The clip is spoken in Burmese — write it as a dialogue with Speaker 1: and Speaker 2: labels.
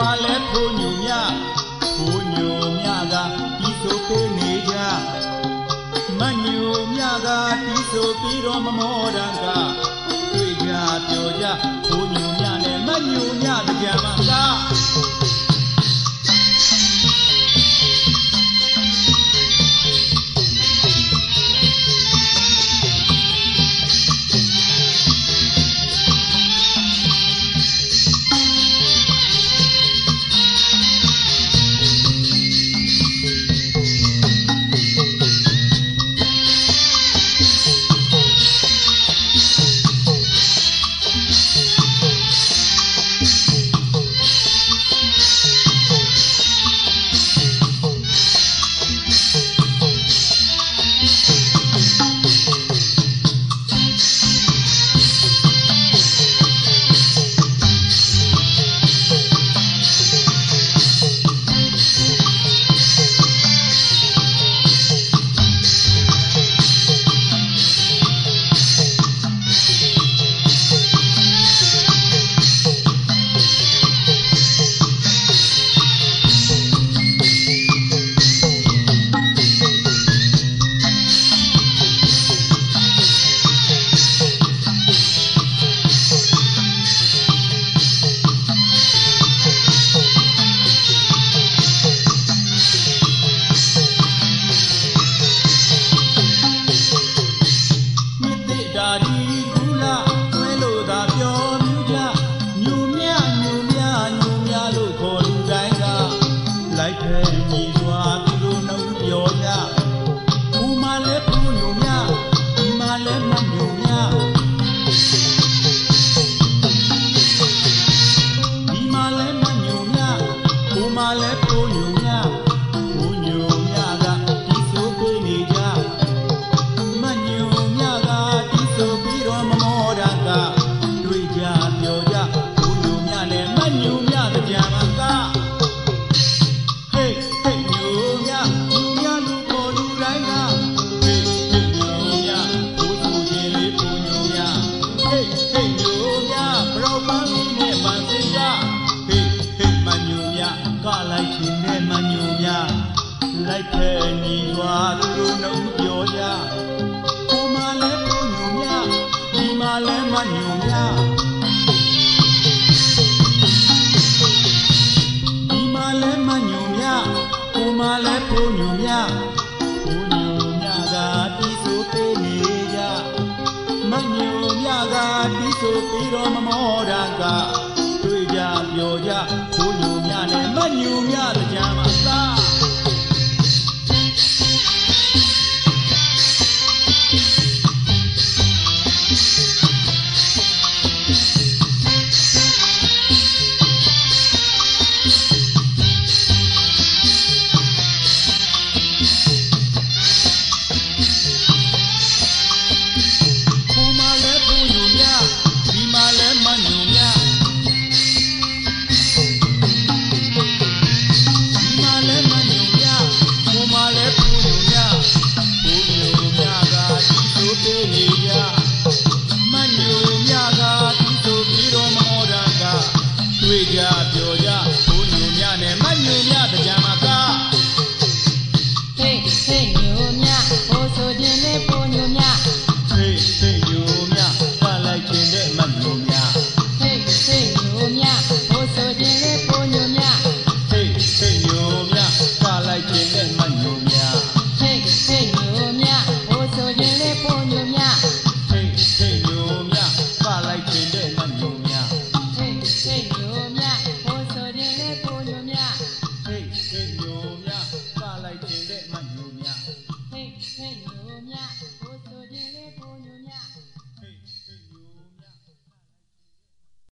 Speaker 1: မှလည်းဖိုးညူမြဖိုးညူမြကတီးဆိုပေးနေကြမညူမြကတီးဆိုပြီးတော့မမောတန်က light her 欢迎呀。ီဆိုပြီးတော့မမောတာက